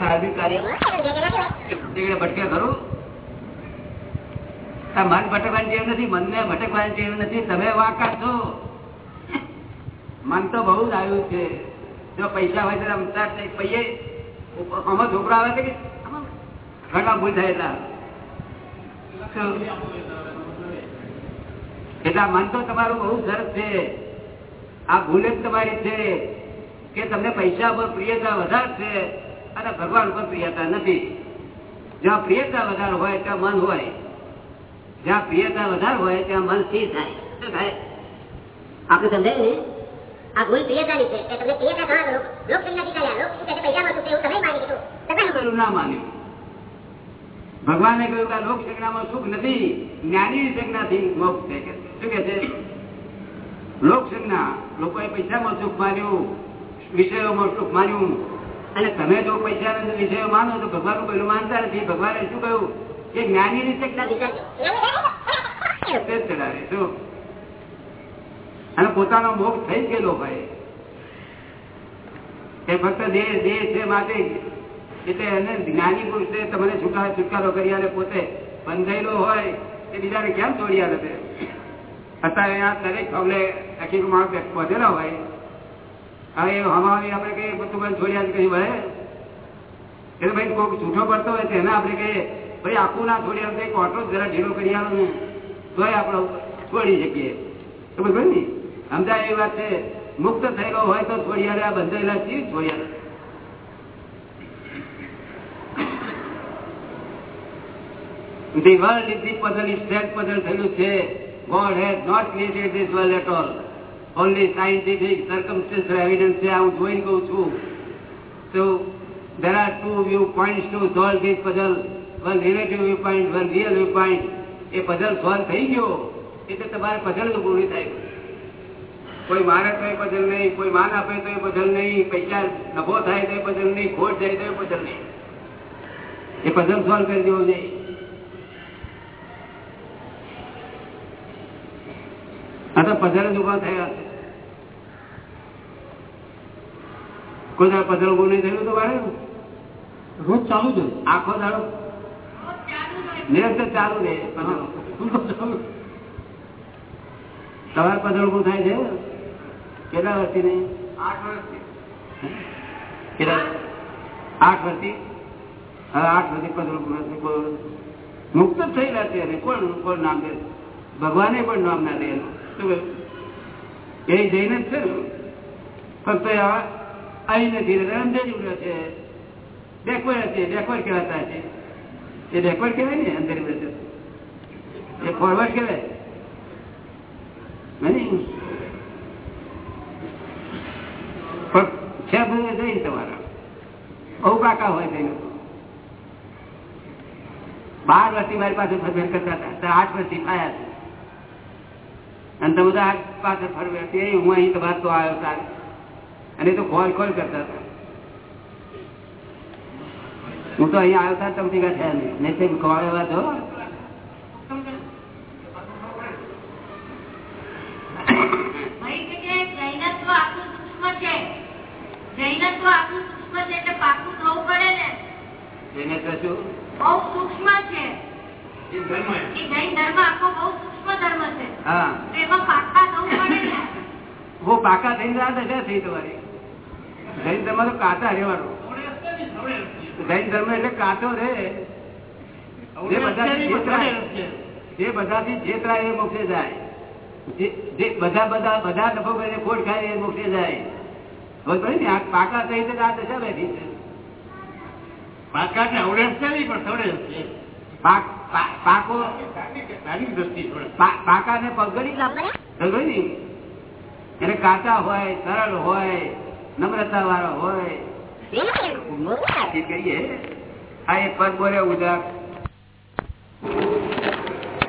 ધાર્મિક કાર્ય ભટકે ખરું? આ મન ભટકવાની જેવું નથી, મનને ભટકવાની જેવું નથી. તમે વાંકા છો મન તો બહુ જ આવ્યું છે. જો પૈસા હોય તો રમતા. પૈયે આમાં છોકરા આવે છે કે? આમાં ભૂલ થાય એટલા? એટલે મન તો તમારું બહુ સરસ છે. આ ભૂલ જ તમારી છે કે તમને પૈસા પર પ્રિયતા વધારે છે. અને ભગવાન ઉપર પ્રિયતા નથી. જ્યાં પ્રિયતા વધારે હોય ત્યાં મન હોય. જ્યાં પ્રિયતા વધારે હોય ત્યાં મન સ્થિર થાય. આપણે સમજાયું ને? આ ભૂલ પ્રિયતાની છે. કે તમને પ્રિયતા ઘણા લોક લોક સંજ્ઞાથી લોક શું કહે પૈસા મળતું એવું તમે માની લીધું. તમે ના માન્યું. ભગવાને કહ્યું કે લોક સંજ્ઞામાં સુખ નથી. જ્ઞાની સંજ્ઞાથી મોક્ષ છે શું કે છે? લોક સંજ્ઞા લોકોએ પૈસામાં સુખ માન્યું વિષયોમાં સુખ માન્યું. અને તમે જો પૈસા વિષયો માનો તો ભગવાન પેલું માનતા નથી. ભગવાને શું કહ્યું? કે જ્ઞાનીની રીતે ચડાવે શું? અને પોતાનો મોગ થઈ ગયેલો હોય. એ ફક્ત દેહ દેહ છે માટે એટલે એને જ્ઞાની પુરુષે તમને છુટા, છુટકારો કરી આલે પોતે. બંધાયેલો હોય એ બીજાને કેમ છોડી આવે અત્યારે આ દરેક પગલે આખી માણસ પહોંચેલા હોય હવે હમાવી આપણે કહીએ બધું બંધ છોડી આલે કઈ વળે? એટલે ભાઈ કોઈક જૂઠો પડતો હોય તેને આપણે કહીએ ભાઈ આખું ના છોડ્યા કઈ ઓટો જરા ઢીલો કરી આવે ને. તોય આપણે છોડી શકીએ. તો બધું ને? સમજાય એ વાત છે મુક્ત થયેલો હોય તો છોડી આલે આ બંધાયેલા ચીજ છોડી આલે The world is the puzzle, is that puzzle થયેલું છે. God has not created this world at all. Only scientific circumstantial evidence છે, હું જોઈને કહું છું. So, there are two viewpoints to solve this puzzle. One relative viewpoint, one real viewpoint. A puzzle solve થઈ ગયો એટલે તમારે puzzle નું પૂરું થાય કોઈ મારે તો એ puzzle નહીં કોઈ માન આપે તો એ puzzle નહીં પૈસા નફો થાય તો એ puzzle નહીં ખોટ જાય તો એ puzzle નહીં એ puzzle solve કરી દેવો જોઈએ આ જ ઊભા થયા? છે કોઈ દાડો પઝલ ઉભું નહીં થયું તમારે રોજ ચાલુ જ આખો દાડો? નિરંતર ચાલુ રહે puzzle. તમારે પઝલ ઉભું થાય છે? કેટલા વર્ષથી નહીં? આઠ વર્ષથી. કેટલા? આઠ વર્ષથી? હવે આઠ વર્ષથી ઉભું મુક્ત થઈ રહ્યા છે કોણ કોણ નામ દે? ભગવાને પણ નામ ના દે એનું? એ જઈને જ છે ફક્ત અહીં નથી અંધેરી ઉડ્યો છે. બેકવર્ડ છે બેકવર્ડ કહેવાતા છે. એ બેકવર્ડ કહેવાય ને અંધેરી ઉડે એ ફોરવર્ડ કહેવાય. તમારા. બહુ કાકા હોય જઈને બાર વર્ષથી મારી પાસે કરતા હતા. આઠ વર્ષથી થયા છે. અને તમે બધા આઠ પાસે ફરવે તે હું અહીં તમારે તો આવ્યો તારે. અને તો કોલ કોલ કરતા હતા. હું તો અહીંયા આવ્યો તાર તમે ભેગા થયા નહીં. નહીં તો જૈનત્વ આટલું સૂક્ષ્મ છે. એટલે પાકું થવું પડે ને. શું? બહુ સૂક્ષ્મ છે. જૈન ધર્મ આખો બહુ હા. તો એમાં પાકા થવું પડે ને હું પાકા થઈને રાત દશા થઈ તમારી. જૈન ધર્મ તો કાચા રહેવાનું. જૈન ધર્મ એટલે કાચો રે. જે બધાથી જે બધાથી છેતરાય એ મોક્ષે જાય. જે જે બધા બધા બધા નફો કરીને ખોટ ખાય એ મોક્ષે જાય. બરોબર ને આ પાકા થઈ તો આ દશા બેઠી. છે પાકા ને આવડે છે નહીં પણ થવડે છે પાક પાકો ને પગડી એને કાચા હોય સરળ હોય નમ્રતા વાળો હોય. કહીએ. આ એ પગ બોલે ઉદાર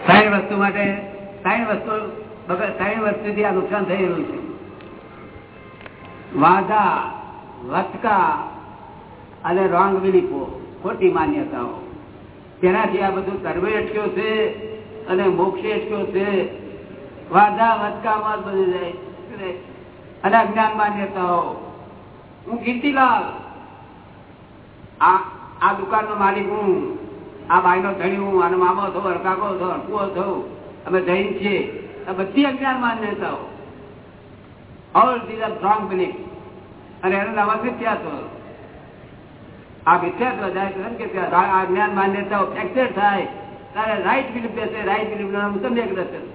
ત્રણ વસ્તુ માટે ત્રણ વસ્તુ ત્રણ વસ્તુથી આ નુકસાન થઈ રહ્યું છે. વાદા વચકા અને રોંગ બિલીફો ખોટી માન્યતાઓ. તેનાથી આ બધું સર્વે અટક્યો છે અને મોક્ષે અટક્યો છે? વાધા વચકામાં બધું જાય. અને અજ્ઞાન માન્યતાઓ. હું કીર્તિલાલ. આ આ દુકાનનો માલિક હું. આ ભાઈનો ધણી હું. આનો મામો થો કાકો થો, અડકુઓ થો. અમે જૈન છીએ. બધી અજ્ઞાન માન્યતાઓ. All these are strong belief અને એનો નામ મિથ્યાત્વ આ વિખ્યાત વધારે છે કે આ જ્ઞાન માન્યતાઓ ફ્રેક્ચર થાય ત્યારે રાઈટ બિલીફ બેસે રાઈટ બિલીફ નામ સમ્યક દર્શન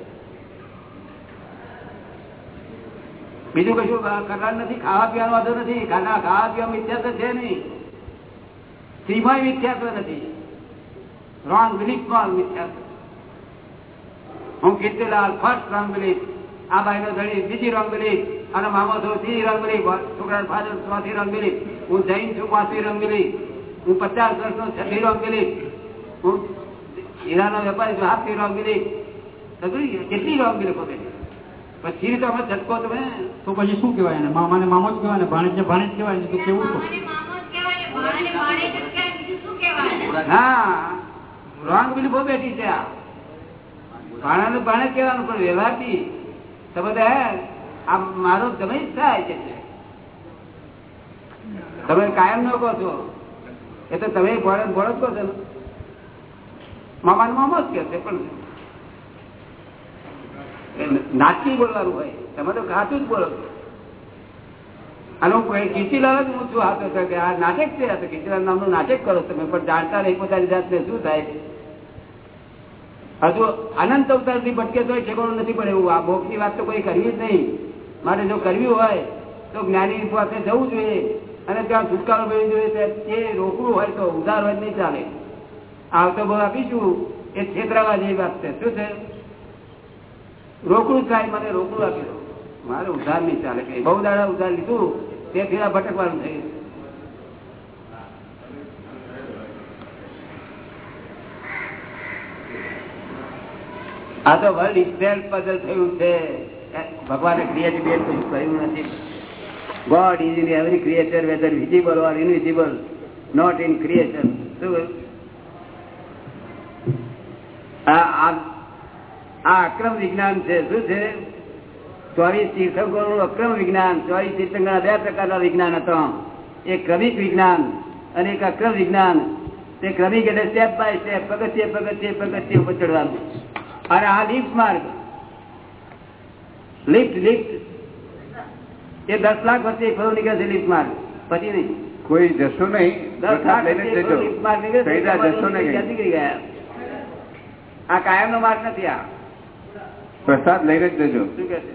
બીજું કશું કરવાનું નથી, ખાવા પીવાનો વાંધો નથી, ખાના ખાવા પીવા મિથ્યાત્વ છે નહીં. સ્ત્રીમાં મિથ્યાત્વ નથી. રોંગ બિલીફ પણ મિથ્યાત્વ હું કીર્તિલાલ ફર્સ્ટ રોંગ બિલીફ આ ભાઈ નો ધણી બીજી રોંગ બિલીફ અને મામો છો ત્રીજી રોંગ બિલીફ છોકરા ફાધર ચોથી રોંગ બિલીફ હું જૈન છું પાંચમી રોંગ બિલીફ હું પચાસ વર્ષનો છઠ્ઠી રોંગ બિલીફ હું હીરાનો વેપારી છું હાથની રોંગ બિલીફ કેટલી રોંગ બિલીફો પછી તો અમે ઝટકો તમે? તો પછી શું કહેવાય એને? મામાને મામો જ કહેવાય ને ભાણેજ ને ભાણેજ કહેવાય ને તો કેવું તો ને? હા રોંગ બિલીફ બહુ બેઠી છે આ. ભાણાનું ભાણે કહેવાનું પણ વ્યવહારથી તો હે આ મારો તમે જ થાય છે. તમે કાયમ ન કહો છો. એ તો તમે ભોળે ભોળો જ કહો છો ને. મામાનો મામો જ કહે છે પણ. નાચી બોલવાનું હોય. તમે તો ખાતું જ બોલો છો. અને હું કીર્તિલાલ જ હું છું. હાથો કે આ નાટક છે. આ તો કીર્તિલાલ નામનું નાટક કરો તમે પણ જાણતા નહીં પોતાની જાતને શું થાય હજુ અનંત અવતારથી ભટકે તો ઠેકાણું નથી પડે. એવું આ ભોગની વાત તો કોઈ કરવી જ નહીં. માટે જો કરવી હોય, તો જ્ઞાની પાસે જવું જોઈએ. અને ત્યાં છુટકારો મેળવી જોઈએ તે રોકવું હોય તો ઉધાર હોય નહીં ચાલે. આવતો બહુ આપીશું. એ છેતરાવા જેવી વાત છે. શું છે? રોકડું થાય, મને રોકડું આપી દો. મારે ઉધાર નહીં ચાલે. કે બહુ દાડા ઉધાર લીધું, તે ફેરા ભટકવાનું થયું આ તો વર્લ્ડ ઇઝરાયલ પઝલ થયું છે. ભગવાને ક્રિએટિવ કશું કર્યું નથી. Is in every creature whether visible or invisible not in creation શું કહ્યું? આ અક્રમ વિજ્ઞાન છે. શું છે? ચોવીસ તીર્થંકરો નું અક્રમ વિજ્ઞાન, ચોવીસ તીર્થંકર બે પ્રકારના વિજ્ઞાન હતા. એક ક્રમિક વિજ્ઞાન અને એક અક્રમ વિજ્ઞાન. તે ક્રમિક એટલે સ્ટેપ બાય સ્ટેપ પગથિયે પગથિયે પગથિયે ઉપર ચડવાનું. અને આ લિફ્ટ માર્ગ. લિફ્ટ લિફ્ટ એ દસ લાખ વર્ષે નીકળે છે લિફ્ટ માર્ગ. પછી નહીં. કોઈ જશો નહીં દસ લાખ નીકળે જશો નહીં. નીકળી ગયા? આ કાયમ નો માર્ગ નથી આ. પ્રસાદ લઈને જ જજો. શું કે છે?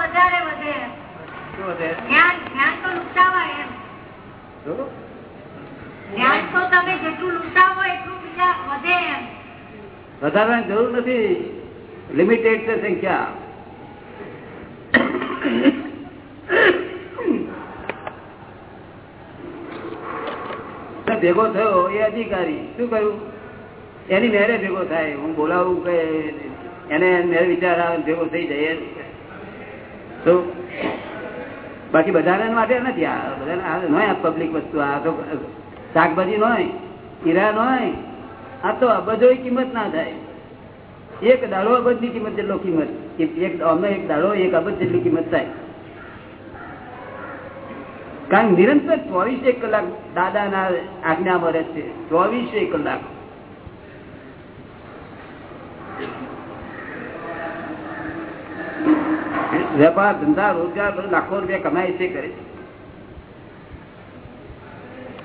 વધારે વધે? જ્ઞાન જ્ઞાન તો એમ? જ્ઞાન તો વધારવાની જરૂર નથી. લિમિટેડ છે સંખ્યા. ભેગો થયો એ અધિકારી. શું કહ્યું? એની મેરે ભેગો થાય. હું બોલાવું કે એને મેરે વિચાર ભેગો થઈ જાય તો બાકી બધાને માટે નથી આ. બધાને આ પબ્લિક વસ્તુ આ તો શાકભાજી હોય હીરા હોય આ તો અબજો કિંમત ના થાય. એક દાડો અબજની કિંમત જેટલો કિંમત, એક અમને એક દાડો, એક અબજ જેટલી કિંમત થાય. કારણ નિરંતર ચોવીસે કલાક દાદાના આજ્ઞા મળે છે. ચોવીસે કલાક. વેપાર, ધંધા, રોજગાર લાખો રૂપિયા કમાય છે કરે છે અમે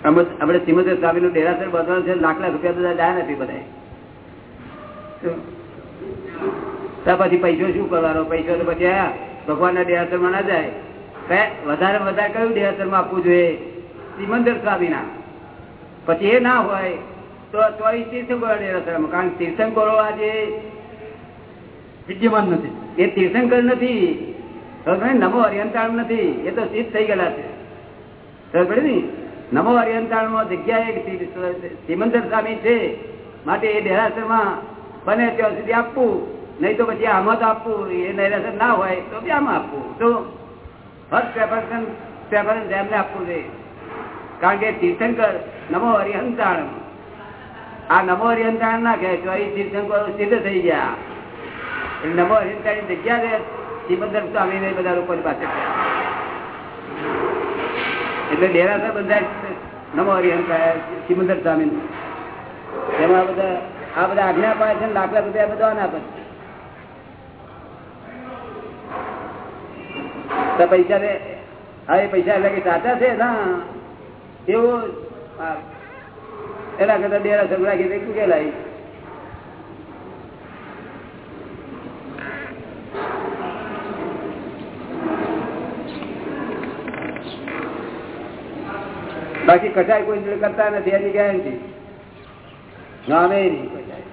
આપણે સિમંદર સ્વામી નું ડેરાસર બધવાનું છે લાખ લાખ રૂપિયા બધા જાય નથી બધા પછી પૈસો શું કરવાનો? પૈસો તો પછી આ ભગવાનના ડેરાસરમાં ના જાય. વધારે વધારે કયું ડેરાસરમાં આપવું જોઈએ? સિમંદર સ્વામી ના પછી એ ના હોય તો ચોવીસ તીર્થંકરો ડેરાસરમાં કારણ કે તીર્થંકરો આજે વિદ્યમાન નથી. એ તીર્થંકર નથી. ને? નમો અરિયંતાણ નથી. એ તો સિદ્ધ થઈ ગયેલા છે. ખબર પડે ને? નમો હરિયંતાણમાં જગ્યા સિમંદર સ્વામી છે. માટે એ દેરાસરમાં બને ત્યાં સુધી આપવું. નહીં તો પછી આમાં તો આપવું. એ દેરાસર ના હોય તો બી આમાં આપવું. તો ફર્સ્ટ પ્રેફરન્સ પ્રેફરન્સ એમને આપવું છે કારણ કે તીર્થંકર નમો હરિહંતાણ આ નમો હરિયંતાણ ના કહે તો અહીં તીર્થંકર સિદ્ધ થઈ ગયા. એટલે નમો હરિયંતાણ જગ્યા છે. સિમંદર સ્વામી ને બધા લોકો પાસે. એટલે ડેરાસર બંધાય છે. નમો હરિયંતાણ સિમંદર સ્વામી એમાં બધા આ બધા આજ્ઞા પાડે છે લાખ રૂપિયા બધા ના. તો પૈસા ને એ પૈસા એટલે કે સાચા છે, ના. એવું એના કરતા ડેરાસર રાખી દે ઉકેલાય બાકી કસાય કોઈ જોડે કરતા નથી એની ગેરંટી નામે નહીં કસાય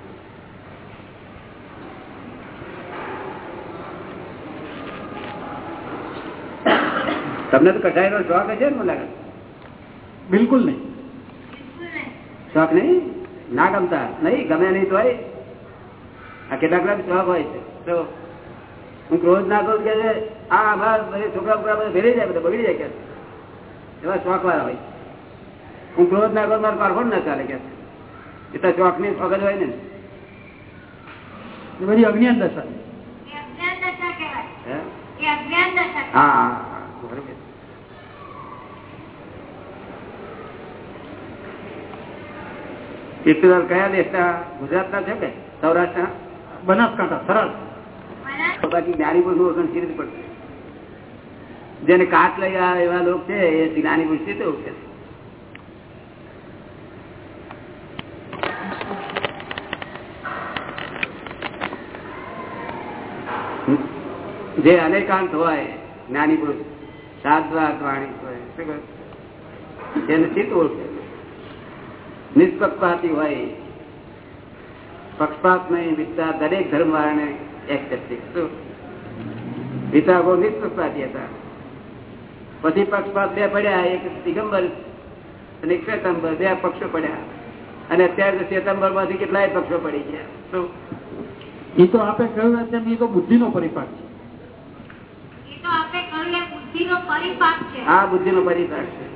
તમને તો કસાય નો શોખ હશે ને મને બિલકુલ નહીં શોખ નહીં ના ગમતા નહીં ગમે નહીં તો આ કેટલાક લોકો શોખ હોય છે તો હું ક્રોધ ના કરું કે આ આભાર છોકરા છોકરા બધા ભેરી જાય બધા બગડી જાય કે એવા શોખ વાળા હોય હું ક્રોધ ના કરું મારો ના ચાલે કે એ તો ચોકની શોખ હોય ને. એ બધી અજ્ઞાન દશા. હે? તીર્થલાલ કયા દેશના? ગુજરાતના છે કે? સૌરાષ્ટ્રના? બનાસકાંઠા સરસ. બાકી જ્ઞાની પુરુષ ઓળખાણ કેવી પડશે જેને કાટ લઈ આવે એવા લોકો છે એ જ્ઞાની પુરુષ છે ઓળખે છે. જે અનેકાંત હોય, જ્ઞાની પુરુષ સાધવાદ વાણી હોય? તેને ચિત્ત ઓળખે. નિષ્પક્ષપાતી હોય. પક્ષપાત નહીં વિસ્તાર દરેક ધર્મ વાળાને વિતાગો નિષ્પક્ષપાતી હતા. પછી પક્ષપાત બે પડ્યા, એક દિગંબર અને એક શ્વેતંબર બે પક્ષો પડ્યા. અને અત્યારે શ્વેતંબરમાંથી કેટલાય પક્ષો પડી ગયા. શું? એ તો આપે કહ્યું તેમ એ તો બુદ્ધિનો પરિપાક છે એ તો આપણે કહ્યું એ આ બુદ્ધિ નો પરિપાક છે.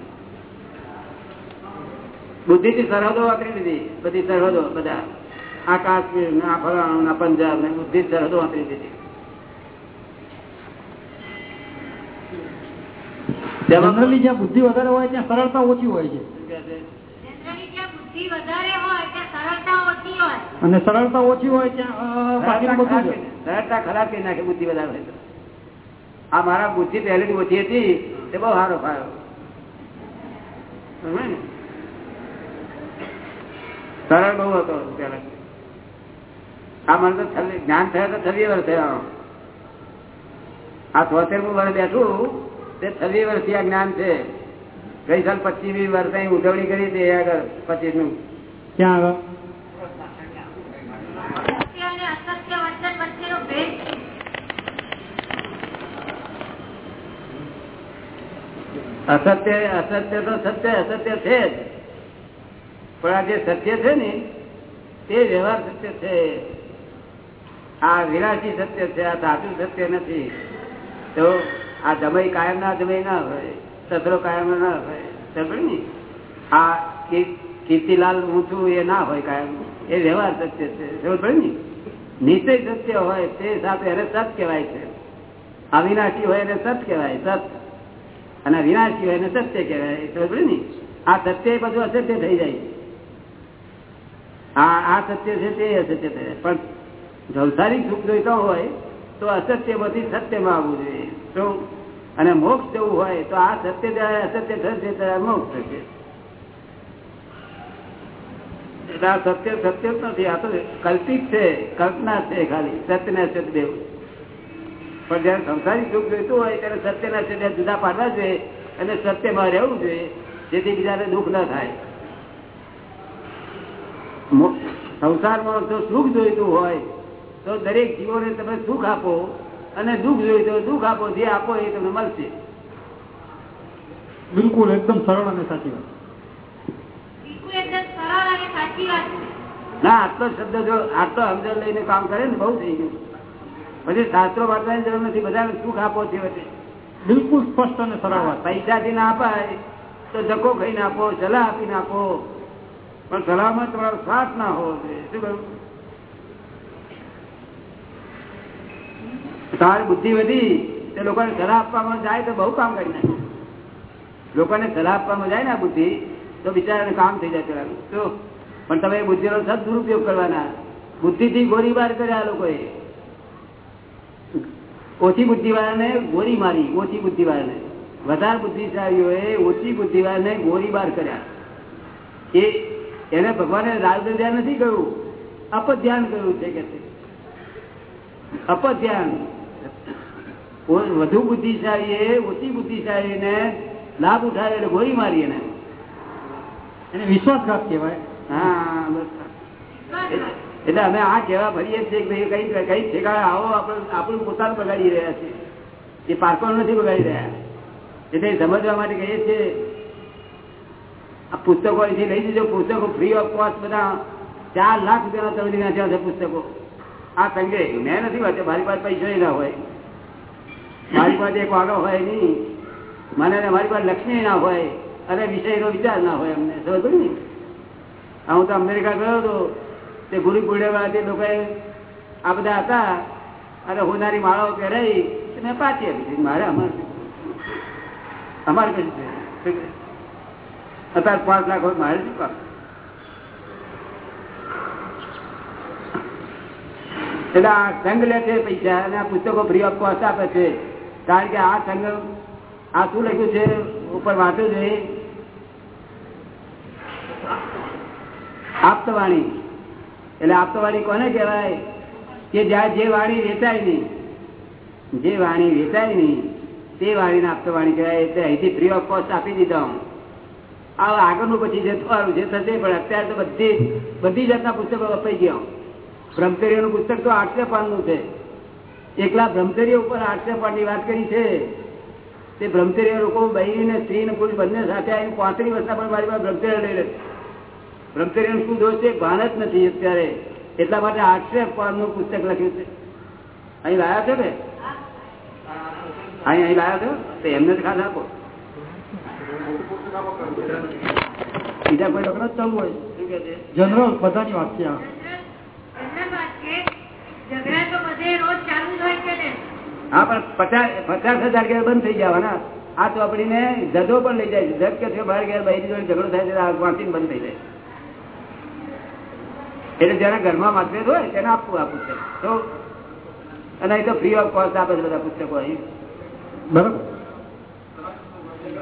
બુદ્ધિ થી સરહદો વાપરી દીધી બધી સરહદો બધા. આ કાશ્મીર ને આ ફલાણું ને પંજાબ ને બુદ્ધિ સરહદો વાપરી દીધી જનરલી જ્યાં બુદ્ધિ વધારે હોય ત્યાં સરળતા ઓછી હોય છે. જનરલી જ્યાં બુદ્ધિ વધારે હોય ત્યાં સરળતા ઓછી હોય. અને સરળતા ઓછી હોય ત્યાં. સરળતા ખરાબ કરી નાખે બુદ્ધિ વધારે હોય. આ મારા બુદ્ધિ પહેલેથી ઓછી હતી, તે બહુ સારો ફાયો સરળ બહુ હતો આ મને તો જ્ઞાન થયા તો છવ્વી વર્ષ થયા. આ તોતેરમું વર્ષ બેઠું, તે છવ્વી વર્ષથી આ જ્ઞાન છે. ગઈ સાલ પચીસ વર્ષ ઉજવણી કરી હતી આગળ પચીસનું ક્યાં આગળ સત્ય અને અસત્ય વચન વચ્ચેનો ભેદ છે. અસત્ય અસત્ય તો સત્ય, અસત્ય છે જ. પણ આ જે સત્ય છે ને, તે વ્યવહાર સત્ય છે. આ વિનાશી સત્ય છે, આ ધાતુ સત્ય નથી. તો આ જમય કાયમ ના જમય ના હોય, સસરો કાયમ ના હોય સમજ ને? આ કીર્તિલાલ ઊંચું એ ના હોય કાયમ. એ વ્યવહાર સત્ય છે સમજ પડે ને? નિશ્ચય સત્ય હોય, તે સાથે એને સત કહેવાય છે. અવિનાશી હોય એને સત કહેવાય, સત. અને વિનાશ કહેવાય એને સત્ય કહેવાય સમજ ને? આ સત્ય બધું અસત્ય થઈ જાય આ આ સત્ય છે તે અસત્ય થઈ જાય. પણ સંસારિક સુખ જોઈતો હોય, તો અસત્ય બધી સત્યમાં આવવું જોઈએ. શું? અને મોક્ષ જવું હોય, તો આ સત્ય જ્યારે અસત્ય થશે ત્યારે મોક્ષ થશે. એટલે આ સત્ય સત્ય જ નથી, આ તો કલ્પિત છે, કલ્પના છે ખાલી. સત્ય ને અસત્ય દેવ પણ જયારે સંસારી સુખ જોઈતું હોય ત્યારે સત્યના સત્ય જુદા પાડવા જોઈએ અને સત્યમાં રહેવું જોઈએ જેથી બીજાને દુઃખ ન થાય. સંસારમાં જો સુખ જોઈતું હોય તો દરેક જીવોને તમે સુખ આપો અને દુઃખ જોઈતું હોય દુઃખ આપો જે આપો એ તમને મળશે. બિલકુલ એકદમ સરળ અને સાચી વાત. બિલકુલ એકદમ સરળ અને સાચી વાત છે. ના આટલો શબ્દ જો આટલો સમજણ લઈને કામ કરે ને બહુ થઈ ગયું. પછી શાસ્ત્રો વાંચવાની જરૂર નથી. બધાને સુખ આપો છે બિલકુલ સ્પષ્ટ અને સરળ પૈસાથી ના અપાય તો ધક્કો ખાઈને આપો સલાહ આપી. નાખો પણ સલાહમાં તમારો સાથ ના હોવો જોઈએ. શું કહ્યું? તમારી બુદ્ધિ વધી તે લોકોને સલાહ આપવામાં જાય તો બહુ કામ કરી નાખે. લોકોને સલાહ આપવામાં જાય ને બુદ્ધિ તો બિચારાને કામ થઈ જાય પેલાનું શું? પણ તમે બુદ્ધિનો સદ દુરુપયોગ કરવાના. બુદ્ધિથી ગોળીબાર કર્યા આ લોકોએ. ઓછી બુદ્ધિવાળાને ગોળી મારી ઓછી બુદ્ધિવાળાને. વધારે બુદ્ધિશાળીઓએ ઓછી બુદ્ધિવાળાને ગોળીબાર કર્યા. એ એને ભગવાને રાજધ્યાન નથી કહ્યું અપધ્યાન કહ્યું છે કે. અપધ્યાન. વધુ બુદ્ધિશાળીએ ઓછી બુદ્ધિશાળીને લાભ ઉઠાવે એટલે ગોળી મારી એને. એને વિશ્વાસઘાત કહેવાય. હા બસ. એટલે અમે આ કહેવા ભરીએ છીએ કે ભાઈ કઈ કઈ ઠેકાણે આવો, આપણે આપણું પોતાનું બગાડી રહ્યા છીએ. એ પાર્કો નથી બગાડી રહ્યા. એટલે સમજવા માટે કહીએ છીએ, આ પુસ્તકો અહીંથી લઈ જજો. પુસ્તકો ફ્રી ઓફ કોસ્ટ બધા ચાર લાખ રૂપિયાના ચૌધી નાખ્યા છે પુસ્તકો. આ સંગે મેં નથી વાંચ્યો, મારી પાસે પૈસા ના હોય. મારી પાસે એક વાગો હોય નહીં. મને મારી પાસે લક્ષ્મી ના હોય. અને વિષયનો વિચાર ના હોય અમને. સમજ ને? હું તો અમેરિકા ગયો હતો. તે ગુરુ પૂર્ણિમા તે લોકોએ આ બધા હતા અને હોનારી માળાઓ પહેરાઈ મેં પાછી આપી દીધી. મારે અમારે અમારે કશું છે? અત્યારે પાંચ લાખ હોય, મારે શું કામ? એટલે આ સંઘ લે છે પૈસા અને આ પુસ્તકો ફ્રી ઓફ કોસ્ટ આપે છે. કારણ કે આ સંઘ, આ શું લખ્યું છે? ઉપર વાંચ્યું છે આપતવાણી. એટલે આપતવાણી કોને કહેવાય? કે જ્યાં જે વાણી વેચાય નહીં, જે વાણી વેચાય નહીં, તે વાણીને આપતવાણી કહેવાય. એટલે અહીંથી ફ્રી ઓફ કોસ્ટ આપી દીધા હું. આ આગળનું પછી જે થવાનું, જે થશે પણ અત્યારે તો બધી બધી જાતના પુસ્તકો વપાઈ ગયા બ્રહ્મચર્યનું પુસ્તક તો આઠસો પાનનું છે. એકલા બ્રહ્મચર્ય ઉપર આઠસો પાનની વાત કરી છે. તે બ્રહ્મચર્ય લોકો બહેરી ને સ્ત્રી ને પુરુષ બંને સાથે આવીને પાંત્રીસ વર્ષના પણ મારી પાસે બ્રહ્મચર્ય લઈ લે બ્રહ્મચર્ય શું દોષ છે? ભાન જ નથી અત્યારે. એટલા માટે આક્ષેપ પાનનું પુસ્તક લખ્યું છે. અહીં લાયા છો ને? અહીં અહીં લાયા છો? તો એમને જ ખાસ આપો. બીજા કોઈ લોકો ચાલુ હોય? જનરલ બધાની વાત છે હા પણ પચાસ પચાસ હજાર ઘેર બંધ થઈ જવાના. આ તો આપડીને જજો પણ લઈ જાય છે. જજ કે બહાર ઘેર બહેરી જોડે ઝઘડો થાય છે આ વાંચીને બંધ થઈ જાય એટલે જેના ઘરમાં મતભેદ હોય તેને આપવું આ પુસ્તક. તો અને અહીં તો ફ્રી ઓફ કોસ્ટ આપે છે બધા પુસ્તકો અહીં. બરોબર.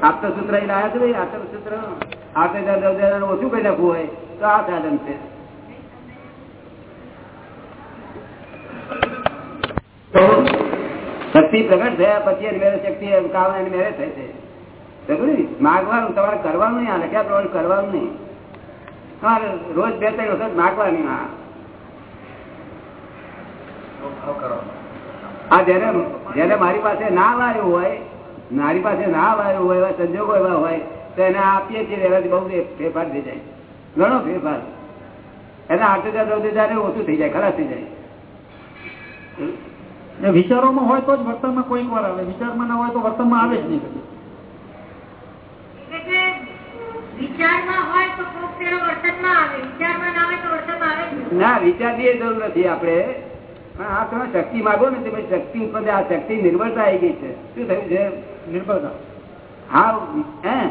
આપતા સૂત્ર અહીં લાયા છે ભાઈ આપતા સૂત્ર. આઠ હજાર દસ હજાર ઓછું કઈ નાખવું હોય તો આ સાધન છે. તો શક્તિ પ્રગટ થયા પછી એની મેરે શક્તિ કામ મેરે થાય છે? માગવાનું તમારે કરવાનું નહીં આ લખ્યા પ્રમાણે કરવાનું નહીં. રોજ બે ત્રણ વખત નાખવાની આ. જેને જેને મારી પાસે ના વાયું હોય, મારી પાસે ના વાયું હોય સંજોગો એવા હોય, તો એને આપીએ છીએ એનાથી બહુ ફેરફાર થઈ જાય. ઘણો ફેરફાર. એના આઠ હજાર, ચૌદ હજાર ઓછું થઈ જાય, ખરાબ થઈ જાય. વિચારોમાં હોય તો જ વર્તનમાં કોઈક વાર આવે. વિચારમાં ના હોય તો વર્તનમાં આવે જ નહીં કદી. એટલે વિચારમાં હોય તો કોક તેનો વર્તનમાં આવે વિચારમાં ના તો નહીં. ના જરૂર નથી આપણે. પણ આ તમે શક્તિ માગો ને તમે શક્તિ ઉપર આ શક્તિ નિર્ભરતા આવી ગઈ છે. શું થયું છે? નિર્ભરતા હા હે?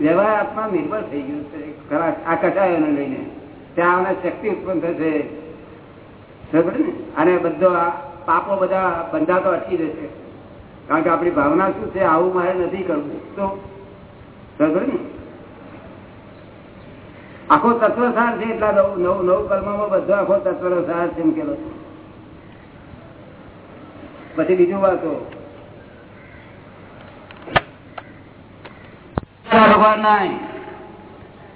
વ્યવહાર આત્મા નિર્ભર થઈ ગયું છે. આ કટાયોને લઈને. ત્યાં આવનાર શક્તિ ઉત્પન્ન થશે. ખબર ને? અને બધો આ પાપો બધા બંધાતો અટકી જશે. કારણ કે આપણી ભાવના શું છે? આવું મારે નથી કરવું. તો ખબર ને? આખો તત્વસાર છે, એટલા નવ નવ કર્મમાં બધો આખો તત્વનો સાર છે મૂકેલો પછી બીજું વાતો.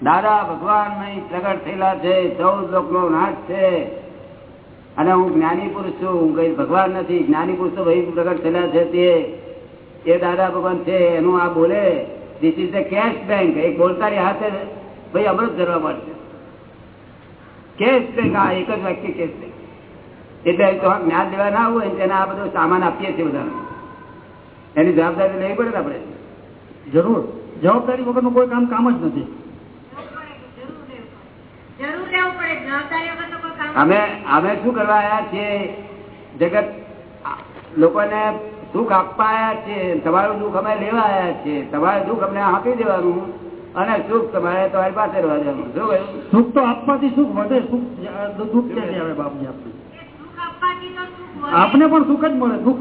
દાદા ભગવાન નહીં, પ્રગટ થયેલા છે, ચૌદ લોક નો નાશ છે. અને હું જ્ઞાની પુરુષ છું, હું કઈ ભગવાન નથી. જ્ઞાની પુરુષ તો ભાઈ પ્રગટ થયેલા છે તે. એ દાદા ભગવાન છે, એનું આ બોલે this is the cash bank એક બોલતાની હાથે ભાઈ અમૃત ધરવા મળશે કેસ બેંક આ એક જ વાક્ય કેશ બેંક એટલે તો જ્ઞાન દેવા ના હોય તેને આ બધો સામાન આપીએ છીએ બધાને. એની જવાબદારી લેવી પડે ને આપણે. જરૂર. જવાબદારી વગરનું કોઈ કામ કામ જ નથી. જવાબદારી વગર તો કોઈ કામ અમે અમે શું કરવા આવ્યા છીએ? જગત લોકોને સુખ આપવા આવ્યા છીએ. તમારું દુઃખ અમે લેવા આવ્યા છીએ. તમારું દુઃખ અમને આપી દેવાનું. અને સુખ તમારે તમારી પાસે રહેવા દેવાનું. શું કહ્યું? સુખ તો આપવાથી સુખ વધે. સુખ દુઃખ ક્યાંથી આવે બાપજી આપણે તો આપને પણ સુખ જ મળે. દુઃખ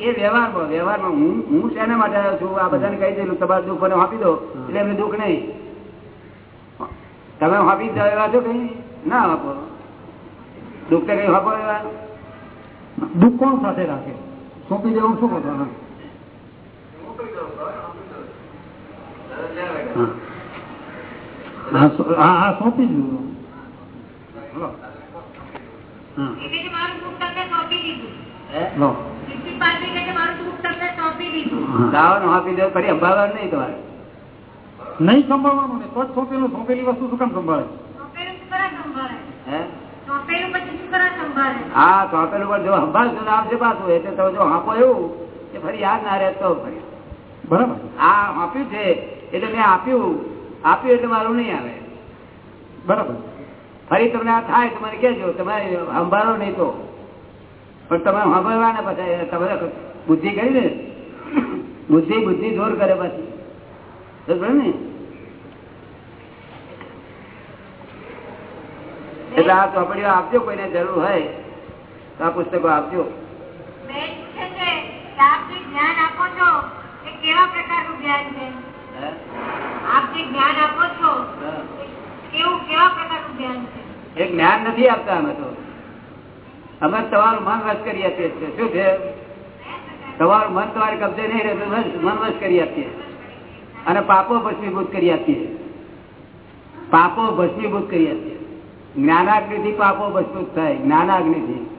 એ- વ્યવહારમાં વ્યવહારમાં હું હું શેના માટે આવ્યો છું? આ બધાને કહી દેલું તમારે દુઃખ મને આપી દો એટલે એમને દુઃખ નહીં. તમે આપી દેવા છો કઈ ના આપો. દુઃખ તો કઈ આપો એવા? દુઃખ કોણ સાથે રાખે? સોંપી દેવું શું કહો હા. હા. સોંપી દીધું. નહીં સંભાળવાનું ને તો જ સોંપેલું સોંપેલી વસ્તુ શું કામ સંભાળે? હે? સોંપેલું પછી શું કરા સંભાળે? હા તો આપેલું પણ જો સંભાળશો ને આવશે પાછું એટલે તમે જો હાંપો એવું કે ફરી યાદ ના રહે તો ફરી. બરાબર. આ આપ્યું છે. એટલે મેં આપ્યું. આપ્યું એટલે મારું નહીં આવે. બરાબર. ફરી તમને આ થાય તો મને કહેજો તમારે સંભાળો નહીં તો. પણ તમે સાંભળવા ને પછી તમારે બુદ્ધિ કરી ને. બુદ્ધિ બુદ્ધિ જોર કરે પછી. ને? એટલે આ ચોપડીઓ આપજો કોઈને જરૂર હોય તો આ પુસ્તકો આપજો. આપ જે જ્ઞાન આપો છો એ કેવા પ્રકારનું જ્ઞાન છે? આપ જે જ્ઞાન આપો છો? હા. એ કેવા પ્રકારનું જ્ઞાન છે? એ જ્ઞાન નથી આપતા અમે તો. અમે તમારું મન વસ કરી આપીએ છીએ. શું છે? તમારું મન તમારે કબજે નહીં રહેતું મન વસ કરી આપીએ. અને પાપો ભસ્મીભૂત કરી આપીએ. પાપો ભસ્મીભૂત કરી આપીએ. જ્ઞાનાગ્નિથી પાપો ભસ્મીભૂત થાય. જ્ઞાનાગ્નિથી.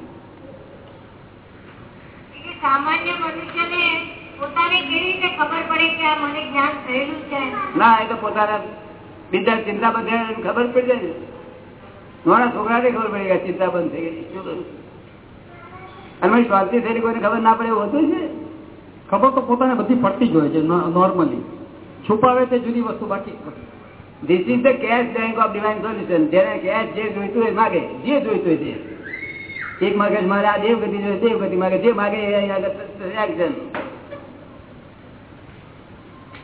સામાન્ય મનુષ્યને પોતાને કેવી રીતે ખબર પડે કે આ મને જ્ઞાન થયેલું છે? ના એ તો પોતાના બીજા ચિંતા બંધ ખબર પડી જાય ને. છોકરા ને ખબર પડી ગયા ચિંતા બંધ થઈ ગઈ. શું કરું? અને સ્વાસ્થ્ય થયેલી કોઈને ખબર ના પડે એવું હોતું છે ખબર તો પોતાને બધી પડતી જ હોય છે નોર્મલી છુપાવે તે જુદી વસ્તુ બાકી. This is the cash bank of divine solution જેને કેશ જે જોઈતું હોય માગે. જે જોઈતું હોય તે. એક માગે છે, મારે આ દેવગતિ જોઈએ દેવગતિ માગે. જે માગે એ આગળ action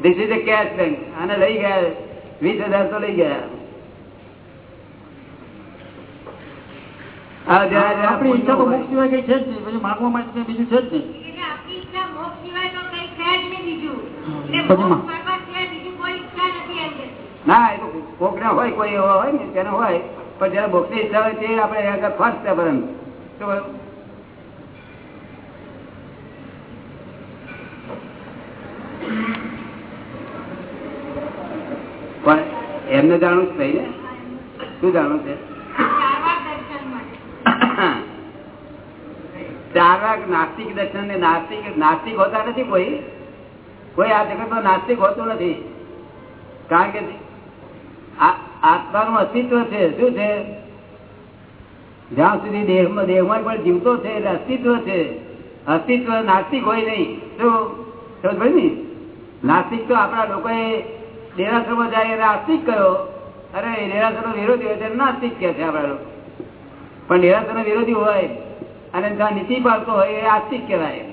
this is a cash bank આને લઈ ગયા વીસ હજાર તો લઈ ગયા. આપણી ઈચ્છા તો મોક્ષ સિવાય કઈ છે જ નહીં. પછી માગવા માટે બીજું જ નહીં. ના એ તો કોક ના હોય કોઈ એવો હોય ને તેનો હોય. પણ જયારે ભક્તિ ઈચ્છા હોય તે આપણે આગળ ફર્સ્ટ કહ્યું? પણ એમને જાણવું જ ને? શું જાણવું છે? ચારક નાસ્તિક દર્શન ને નાસ્તિક નાસ્તિક હોતા નથી કોઈ? કોઈ આ જગતમાં નાસ્તિક હોતું નથી. કારણ કે આત્માનું અસ્તિત્વ છે. શું છે? જ્યાં સુધી દેહમાં દેહમાં પણ જીવતો છે, એટલે અસ્તિત્વ છે. અસ્તિત્વ નાસ્તિક હોય નહીં. શું? સમજ નાસ્તિક તો આપણા લોકોએ દેરાસરમાં જાય એને આસ્તિક કયો અરે દેરાસરનો વિરોધી હોય તેને નાસ્તિક કે છે આપણા પણ દેરાસરનો વિરોધી હોય અને ત્યાં નીતિ પાડતો હોય એ આસ્તિક કહેવાય.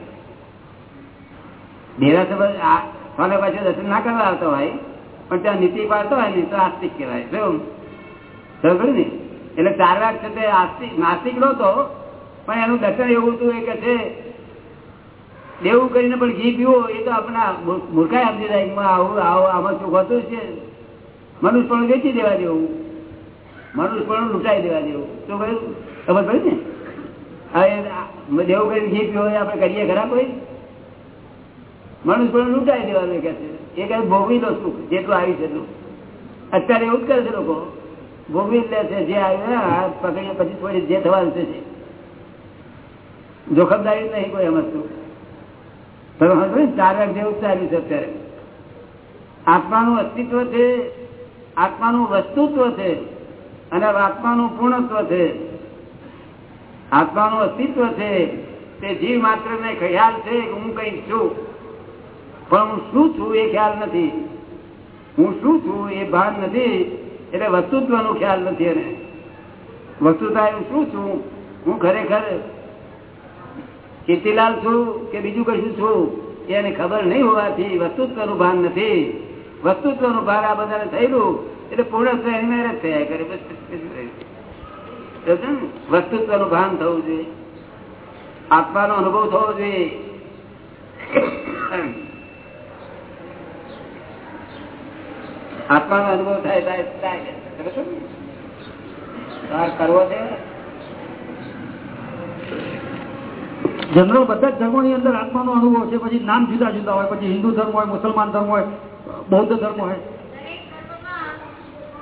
દેરાસર પાછળ દર્શન ના કરવા આવતો હોય, પણ ત્યાં નીતિ પાડતો હોય ને તો આસ્તિક કહેવાય. શું? ખબર ને? એટલે ચાર વાગ છે તે આસ્તિક નાસ્તિક નહોતો, પણ એનું દર્શન એવું હતું એ કે છે દેવું કરીને પણ ઘી પીવો એ તો આપણા મૂ- મૂર્ખાઈ સમજી જાય આવું, આવો, આમાં સુખ હોતું છે. મનુષ્ય પણ વેચી દેવા દેવું મનુષ્ય પણ લૂંટાઈ દેવા દેવું શું કહ્યું? ખબર પડી ને? હવે દેવું કરીને ઘી પીવો આપણે કરીએ ખરા કોઈ મનુષ્ય પણ લૂંટાઈ દેવાનું કે છે. એ કઈ ભોગવી લો સુખ, જેટલું આવી છે એટલું અત્યારે એવું જ કરે છે લોકો. ભોગવી લે છે, જે આવ્યું પકડીને પછી થોડી જે થવાનું છે જોખમદારી નહીં કોઈ એમ ને ચાર વાગ જેવું ચાલ્યું છે અત્યારે. આત્માનું અસ્તિત્વ છે, આત્માનું વસ્તુત્વ છે, અને આત્માનું પૂર્ણત્વ છે. આત્માનું અસ્તિત્વ છે, તે જીવ માત્ર ને ખ્યાલ છે હું કઈ છું. પણ હું શું છું એ ખ્યાલ નથી. હું શું છું એ ભાન નથી, એટલે વસ્તુત્વનો ખ્યાલ નથી એને. વસ્તુતા હું શું છું? હું ખરેખર કીર્તિલાલ છું કે બીજું કશું છું, એને ખબર નહીં હોવાથી વસ્તુત્વનું ભાન નથી. વસ્તુત્વનું ભાન આ બધાને થયેલું, એટલે પૂર્ણત્વ થયા કરે. વસ્તુત્વનું ભાન થવું જોઈએ. આત્માનો અનુભવ થવો જોઈએ. આત્માનો અનુભવ થાય થાય કરવો છે? જનરલ બધા ધર્મોની અંદર આત્માનો અનુભવ છે. પછી નામ જુદા જુદા હોય પછી હિન્દુ ધર્મ હોય મુસલમાન ધર્મ હોય બૌદ્ધ ધર્મ હોય.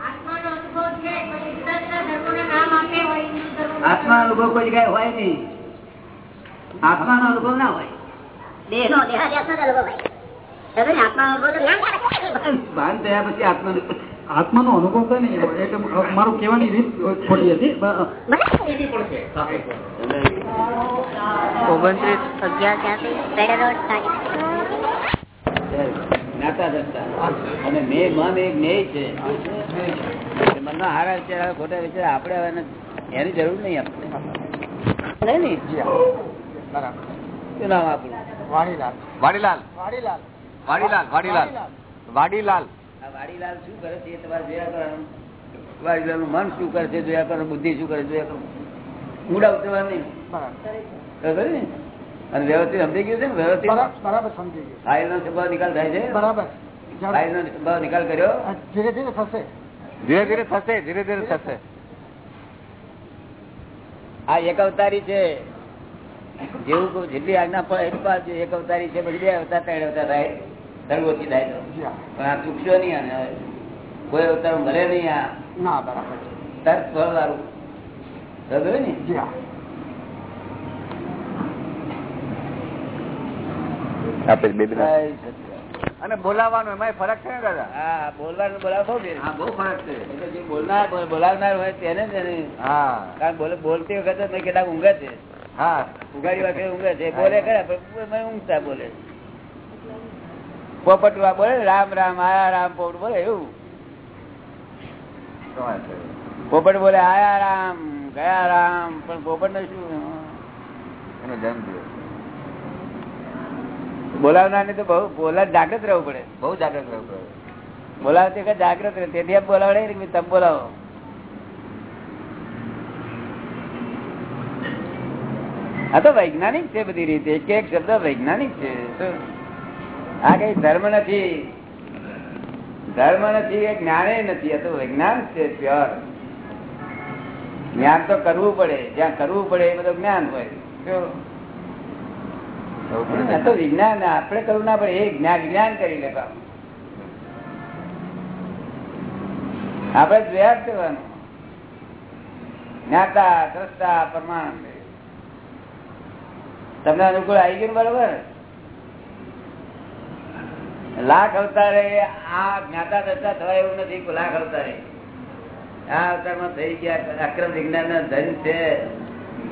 આત્માનો અનુભવ છે પછી જુદા જુદા ધર્મોના નામ આપે હોય હિન્દુ ધર્મ આત્મા અનુભવ કોઈ જગ્યાએ હોય નહીં. આત્માનો અનુભવ ના હોય. જ અનુભવ હોય. સમજો અનુભવ તો જ્ઞાન થાય. ભાન થયા પછી આત્મા આત્માનો અનુભવ થાય ને એટલે મારું કહેવાની રીત ખોટી હતી ઓગણત્રીસ અગિયાર ત્યાંથી. પેડર રોડ સાંજે. જ્ઞાતા દ્રષ્ટા અને મેં મન એક નેય છે. એ હારા વિચાર ખોટા વિચાર આપણે હવે એની જરૂર નહીં આપણે. નહીં ને? શું નામ આપણું વાડીલાલ. વાડીલાલ. વાડીલાલ. વાડીલાલ. વાડીલાલ. આ વાડીલાલ શું કરે છે તમારે જોયા કરવાનું. વાડીલાલનું મન શું કરે છે જોયા કરવાનું બુદ્ધિ શું કરે જોયા કરવાનું મૂડા ઉતરવાનું નહીં અને વ્યવસ્થિત સમજી ગયું છે ને? વ્યવસ્થિત? બરાબર સમજી ગયું. ફાઇલ નો સ્વભાવ નિકાલ થાય છે? બરાબર. ફાઇલ નો સ્વભાવ નિકાલ કર્યો? ધીરે ધીરે થશે. ધીરે ધીરે થશે ધીરે ધીરે થશે. આ એક અવતારી છે. જેવું જેટલી આજ્ઞા પડે એક અવતારી છે પછી બે અવતાર ત્રણ અવતાર થાય. ધર્મ ઓછી થાય પણ આ ચૂકશો નહીં અને કોઈ અવતાર મળે નહીં આ ના બરાબર ફળ વાળું સમજો ને? આપે બે અને બોલાવાનું એમાં ફરક છે ને દાદા? હા બોલવાનું બોલાવ બહુ ફેર. હા બહુ ફરક છે. જે બોલનાર બોલાવનાર હોય તેને જ હા. કારણ બોલે બોલતી વખતે કેટલાક ઊંઘે છે. હા. ઉઘાડી વખતે ઊંઘે છે. બોલે ખરા પણ ઊંઘતા બોલે પોપટવા બોલે રામ રામ આયા રામ પોપટ બોલે એવું. પોપટ બોલે આયા રામ ગયા રામ. પણ પોપટ ને શું? એનો જન્મદિવસ બોલાવનાર તો બહુ બોલા જાગ્રત રહેવું પડે. બહુ જાગૃત રહેવું પડે. બોલાવતી વખતે જાગૃત રહે. તેથી આપ બોલાવડે ને તમે બોલાવો. આ તો વૈજ્ઞાનિક છે બધી રીતે. એક એક શબ્દ વૈજ્ઞાનિક છે? આ કઈ ધર્મ નથી. ધર્મ નથી એ જ્ઞાને નથી આ તો વિજ્ઞાન છે પ્યોર. જ્ઞાન તો કરવું પડે જ્યાં કરવું પડે એ બધું જ્ઞાન હોય. તો વિજ્ઞાન આપણે કરવું ના પડે એ જ્ઞાન વિજ્ઞાન કરી લે કામ. આપણે જોયા જ કરવાનું જ્ઞાતા દ્રષ્ટા પ્રમાણ. તમને અનુકૂળ આવી ગયું બરોબર? લાખ અવતારે આ જ્ઞાતા દશા થવાય એવું નથી લાખ અવતારે. આ અવતારમાં થઈ ગયા અક્રમ વિજ્ઞાન ના ધન છે.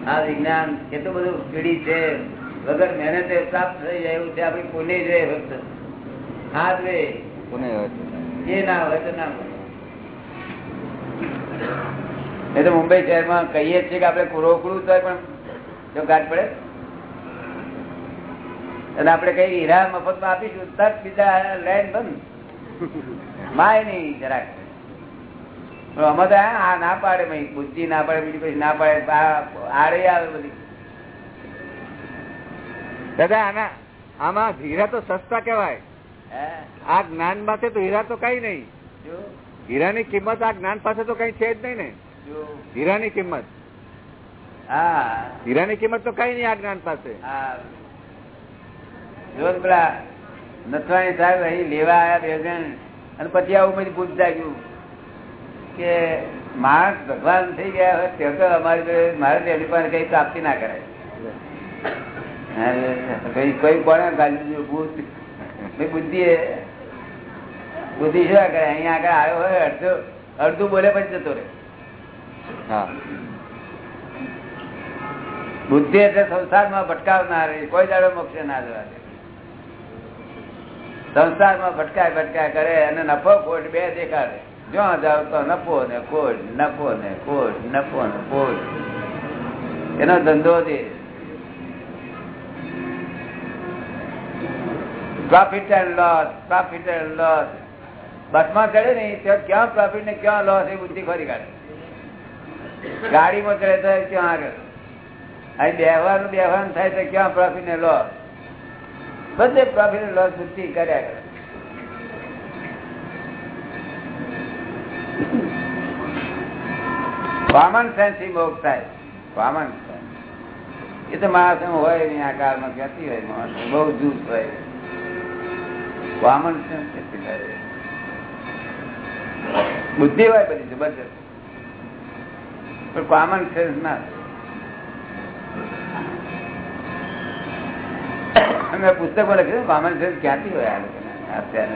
આ વિજ્ઞાન કેટલું બધું પીડી છે. વગર મહેનતે પ્રાપ્ત થઈ જાય એવું છે. આપણી પુણ્ય જોઈએ ફક્ત. હા હોય એ ના હોય તો ના હોય. એ તો મુંબઈ શહેરમાં કહીએ છીએ કે આપણે રોકડું થાય પણ. જો ગાંઠ પડે? અને આપડે કઈ હીરા મફતમાં આપીશું તરત બીજા લેન્ડ બંધ. માય નહીં જરાક. અમે તો આ ના પાડે ભાઈ બુદ્ધિ ના પાડે બીજી પછી ના પાડે આડે આવે બધી. દાદા આના આમાં હીરા તો સસ્તા કેવાય આ જ્ઞાન પાસે તો હીરા તો કઈ નહીં. જો. હીરાની કિંમત આ જ્ઞાન પાસે તો કઈ છે જ નહીં ને. જો. હીરાની કિંમત. હા. હીરાની કિંમત તો કઈ નહીં આ જ્ઞાન પાસે. હા. જો પેલા નથવાણી સાહેબ અહીં લેવા આવ્યા બે જણ અને પછી આવું બધું પૂછતા ગયું કે માણસ ભગવાન થઈ ગયા હોય તે તો અમારી મારે એની પાસે કઈ પ્રાપ્તિ ના કરાય. કઈ કોને ગાલી ભૂત બુદ્ધિ એ બુદ્ધિ શું કરે અહીંયા આગળ આવ્યો હોય અડધો અડધું બોલે પછી જતો રહે. હા. બુદ્ધિ એટલે સંસારમાં ભટકાવનાર કોઈ દાડો મોક્ષે ના જવા દે. સંસારમાં ભટકાય ભટકાય કરે અને નફો ખોટ બે દેખાડે. જો જાવ તો નફો ને ખોટ, નફો ને ખોટ, નફો ને ખોટ. એનો ધંધો છે. Profit and loss profit and loss બસમાં ચડે ને, ત્યાં ક્યાં પ્રોફિટ ને ક્યાં લોસ એ બુદ્ધિ ફરી કાઢે. ગાડીમાં ચડે તો ક્યાં આગળ? અહીં બેહવાનું બેહવાનું થાય તો ક્યાં પ્રોફિટ ને લોસ બધે પ્રોફિટ લોસ બુદ્ધિ કર્યા કરે. કોમન સેન્સથી મોક્ષ થાય. કોમન એ તો માણસ હોય નહીં, આ કાળમાં ક્યાંથી હોય માણસ. બહુ જૂથ હોય. કોમન સેન્સ કેટલી થાય બુદ્ધિ હોય બધી જબરજસ્ત. પણ કોમન સેન્સ ના. મેં પુસ્તકો લખ્યું કોમન સેન્સ ક્યાંથી હોય આ લોકોને? અત્યારે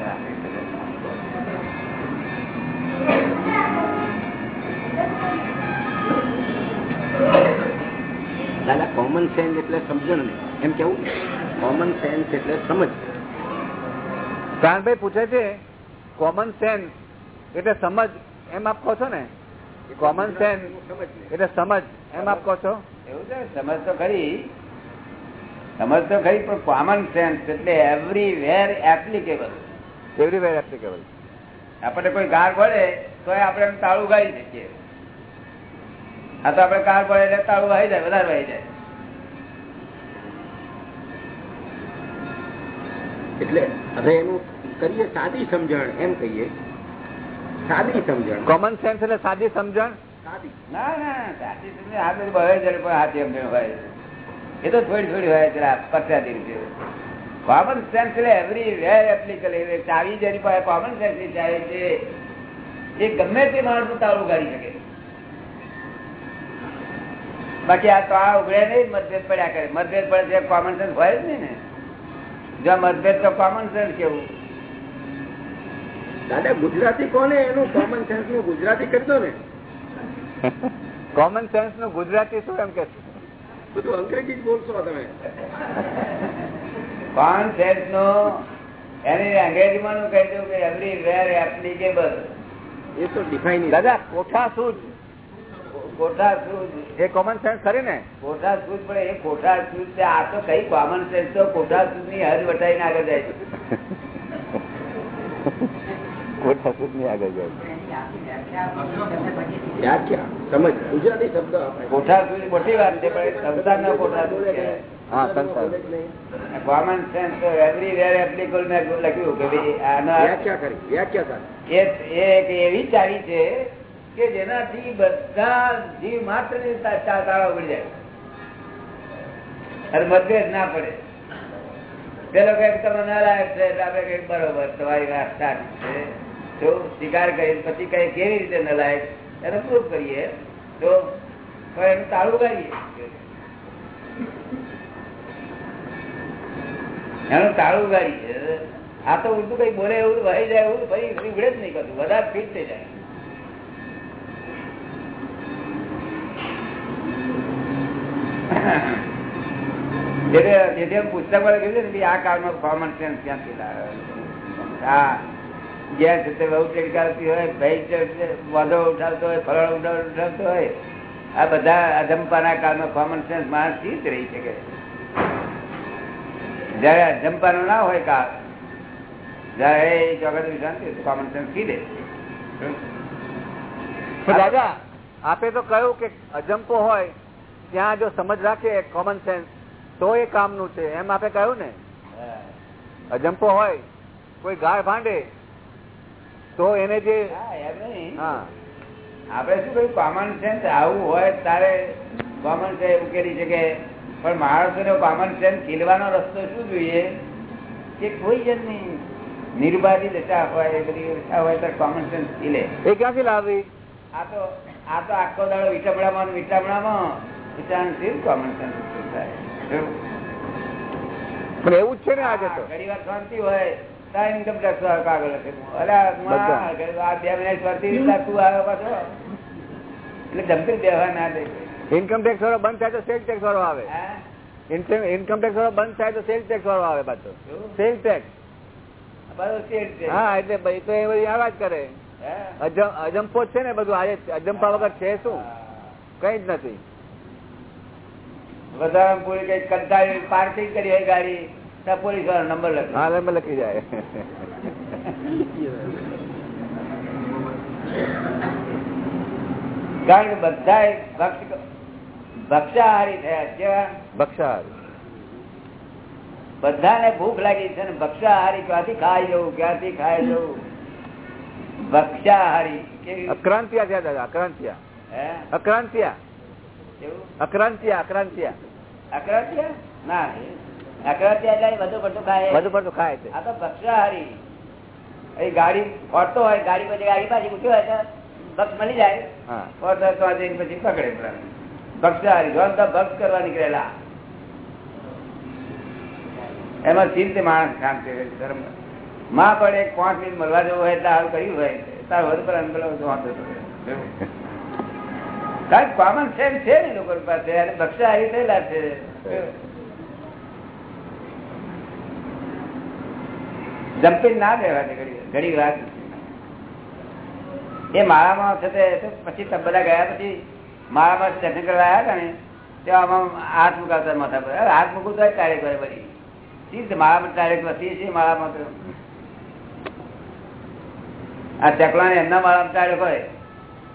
દાદા કોમન સેન્સ એટલે સમજણ ને. એમ કેવું? કોમન સેન્સ એટલે સમજ. પ્રાણભાઈ પૂછે છે કોમન સેન્સ એટલે સમજ એમ આપ કહો છો ને? કોમન સેન્સ એટલે સમજ એમ આપ કહો છો? એવું છે સમજ તો ખરી. સમજ તો ખરી પણ કોમન સેન્સ એટલે એવરીવેર એપ્લિકેબલ એવરીવેર એપ્લિકેબલ આપણને કોઈ ગાર પડે તો આપણે એમ તાળું ગાઈ શકીએ. આ તો આપણે કાર પડે એટલે તાળું વાઈ જાય વધારે વાઈ જાય. એટલે હવે એનું કરીએ સાદી સમજણ એમ કહીએ. સાદી સમજણ. કોમન સેન્સ એટલે સાદી સમજણ? સાદી. ના ના સાચી સમજણ આ બધું બહુ જયારે પણ હાથી સમજણ હોય એ તો થોડી થોડી હોય જરા રીતે. કોમન સેન્સ એટલે એવરી વેર એપ્લિકલ ચાવી જેની પાસે કોમન સેન્સની ચાવી છે એ ગમે તે માણસ તાળું કાઢી શકે. બાકી આ તો આ ઉગડે નહીં મતભેદ પડ્યા કરે. મતભેદ પડે છે કોમન સેન્સ હોય જ નહીં ને. જો મતભેદ તો કોમન સેન્સ કેવું? દાદા ગુજરાતી કોને? એનું કોમન સેન્સનું ગુજરાતી કરી દો ને. કોમન સેન્સનું ગુજરાતી શું એમ કે છે? બધું અંગ્રેજી જ બોલશો તમે. કોમન સેન્સ નો એની અંગ્રેજીમાં નું કહી દઉં કે એવરી વેર એપ્લિકેબલ એ તો ડિફાઈન દાદા કોઠા સૂજ કોઠા સૂજ એ કોમન સેન્સ ખરી ને? કોઠા સૂઝ પણ એ કોઠા સૂઝ છે? આ તો કઈ કોમન સેન્સ તો કોઠા સૂઝની હદ વટાઈને આગળ જાય છે. કોઠા સૂજની આગળ જાય વ્યાખ્યા? સમજ? ગુજરાતી શબ્દ કોઠા મોટી વાત છે પણ સંસારના કોઠા હા કોમન સેન્સ તો એપ્લિકેબલ મેં લખ્યું કે ભાઈ આનો વ્યાખ્યા કરી વ્યાખ્યા કરી. એ એ એક એવી ચાવી છે કે જેનાથી બધા જીવ માત્રની તાળા જાય. અને મતભેદ ના પડે. પેલો કંઈક તમે નાલાયક છે એટલે આપણે કંઈક બરોબર તમારી વાત સાચી છે. જો સ્વીકાર કરી, પછી કઈ કેવી રીતે નલાયક? એને પ્રૂફ કરીએ. તો તો એનું તાળું ગાડીએ એનું તાળું ગાડીએ આ તો ઉલટું કઈ બોલે એવું વહી જાય એવું ફરી ઉડે જ નહીં કરતું વધારે ફીટ થઈ જાય. એમ પુસ્તકમાં છે ને, આ કાળમાં કોમન સેન્સ ક્યાંથી આ જ્યાં છે તે બહુ ચડકારતી હોય ભાઈ વાંધો ઉઠાવતો હોય ફરળ ઉઠાવ ઉઠાવતો હોય આ બધા અજંપાના કાળનો કોમન સેન્સ માણસથી જ રહી શકે. જયારે અજંપાનો ના હોય કાળ જયારે એ જગત વિશાંતિ કોમન સેન્સથી તો દાદા આપે તો કહ્યું કે અજંપો હોય ત્યાં જો સમજ રાખે કોમન સેન્સ તો એ કામનું છે. એમ આપે કહ્યું ને? અજંપો હોય કોઈ ગાય ભાંડે તો એને જે આપણે શું કહ્યું? કોમન સેન્સ આવું હોય તારે કોમન સેન્સ ઉકેલી શકે. પણ માણસોનો કોમન સેન્સ ખીલવાનો રસ્તો શું જોઈએ? કે કોઈ જ નહીં નિર્બાધી દશા હોય એ બધી દશા હોય તો કોમન સેન્સ ખીલે. એ ક્યાંથી લાવી? આ તો આ તો આખો દાડો વિટમણામાં ને વિટમણામાં વિચારણથી કોમન સેન્સ થાય. પણ એવું જ છે ને આજે તો. ઘણી વાર શાંતિ હોય. ઇન્કમ ટેક્સ વાળો કાગળ બધા. ઇન્કમ ટેક્સ વાળો થાય તો સેલ ટેક્સ વાળો આવે. હા? ઇન્કમ ટેક્સ વાળો બંધ થાય તો સેલ ટેક્સ વાળો આવે પાછો? Sale tax. હા એટલે ભાઈ તો એ બધી આવા જ કરે. અજંપો છે ને બધું આજે અજંપા વગર છે શું? કઈ જ નથી. વધારે પૂરી કઈ કંટાળી પાર્કિંગ કરી હોય ગાડી. પોલીસ વાળો નંબર લખે હા એમ લખી જાય કારણ કે બધા ભક્ષ ભક્ષાહારી થયા કેવા બક્ષાહાર બધાને ભૂખ લાગી છે ને ભક્ષાહારી ક્યાંથી ખાઈ જવું ક્યાંથી ખાઈ જવું ભક્ષાહારી કેવી અક્રાંતિયા થયા દાદા અક્રાંતિયા હે અક્રાંતિયા કેવું અક્રાંતિયા અક્રાંતિયા અકરાત્યા ના અકરાત્યા એટલે બધું બધું ખાય. બધું પડતું ખાય છે. આ તો ભક્ષાહારી. એ ગાડી ફોડતો હોય ગાડી પછી ગાડી પાછી મૂકી હોય તો ભક્ષ મળી જાય. પછી પકડે ભક્ષાહારી. જોન તો ભક્ષ કરવા નીકળેલા. એમાં ચિંતે માણસ કામ છે ધર્મ. માં પણ એક પાંચ મિનિટ મળવા જવું હોય એટલે હાલ કર્યું હોય. તાર વધુ પર એવું. કારણ કોમન સેન્સ છે ને લોકો પાસે. અને ભક્ષાહારી થયેલા છે. જમ્પિંગ ના દેવાની ઘડી વાત એ માળામાં છે પછી બધા ગયા પછી માળામાં દર્શન કરવા આવ્યા હતા ને ત્યાં આમાં હાથ મુકાવતા માથા પર. હાથ મૂકવું તો ડાયરેક્ટ કરે બધી શી માળામાં ડાયરેક્ટ વસી છે માળામાં તો. આ ચકલાને એમના માળામાં ટાળ્યો હોય.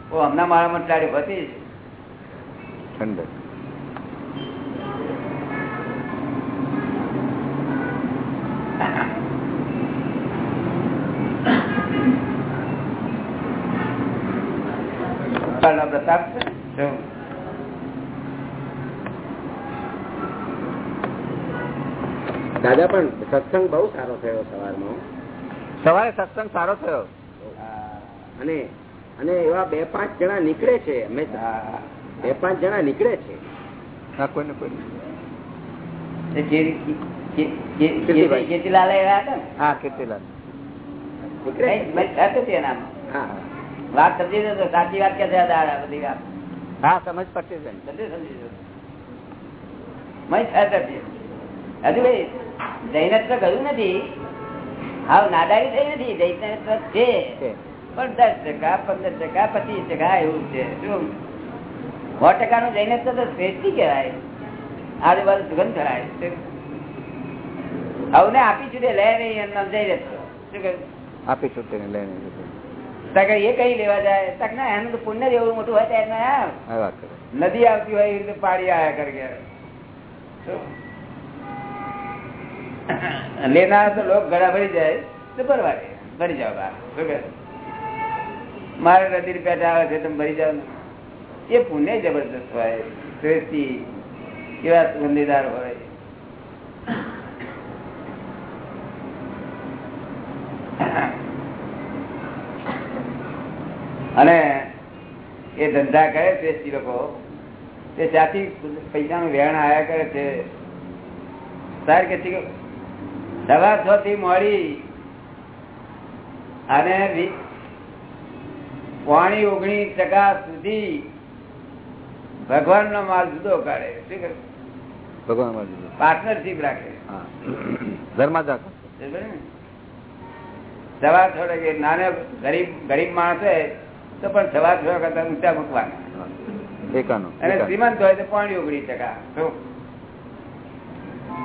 તો હમણાં માળામાં ટાળ્યો હતી. ઠંડક. દાદા પણ સત્સંગ બહુ સારો થયો સવારમાં સવારે સત્સંગ સારો થયો? અને અને એવા બે પાંચ જણા નીકળે છે હંમેશા બે પાંચ જણા નીકળે છે. કોઈ ને? વાત સમજી સાચી વાત કે બધી વાત? હા સમજ પડતી સમજી. હજુ ભાઈ જૈનત્વ ગયું નથી. હા નાદારી થઈ નથી. જૈનત્વ છે. પણ દસ ટકા પંદર ટકા પચીસ ટકા એવું છે. શું? સો ટકા નું જૈનત્વ તો શ્રેષ્ઠી કહેવાય. આજુબાજુ સુગંધ કરાય હવે આપી છૂટે લે નહીં જૈનત્વ. શું કહ્યું? આપી છૂટે લે નહીં એ કઈ લેવા જાય? તક ના એનું તો પુણ્ય જ એવું મોટું હોય તો એમને આ આ વાત કરે. નદી આવતી હોય પાડી આયા કરે? લેનાર તો લોક ઘડા ભરી જાય, તો ભરવા ભરી જાવ બહાર મારે નદી રૂપિયા આવે છે, તમે ભરી જાવ એ પુણ્ય જબરદસ્ત હોય, શ્રેષ્ઠી કેવા સુગંધીદાર હોય. અને એ ધંધા કરે શ્રેષ્ઠી લોકો. તે ત્યાંથી પૈસાનું વેણ આયા કરે છે. સાર કે છે કે સવા છ થી મોડી અને પોણી ઓગણીસ ટકા સુધી ભગવાન નો માલ જુદો કાઢે. શું કરે? ભગવાન. પાર્ટનરશીપ રાખે. ધર્માદા છ ટકે નાના ગરીબ ગરીબ માણસ હોય તો પણ સવા છ કરતા ઊંચા મૂકવાના. અને. શ્રીમંત હોય તો પોણી ઓગણીસ ટકા. શું?